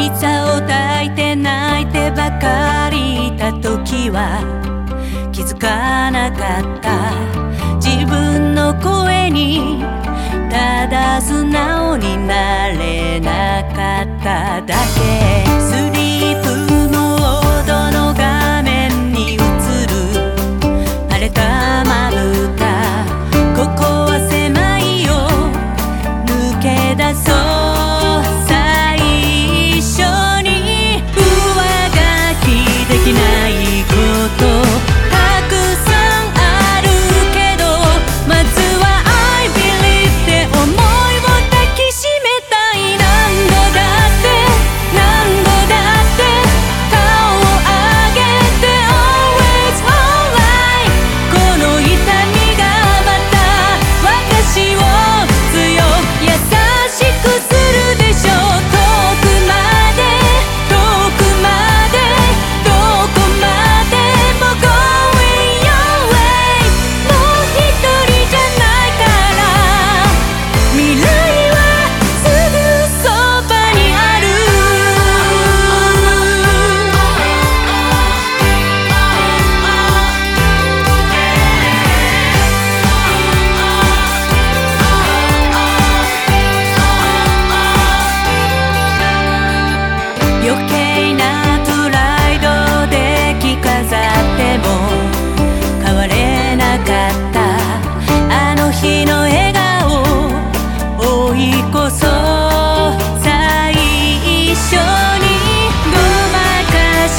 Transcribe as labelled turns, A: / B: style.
A: 膝を抱いて泣いてばかりいた時は気づかなかった。自分の声にただ素直になれなかっただけ。こそ。最初にごまかし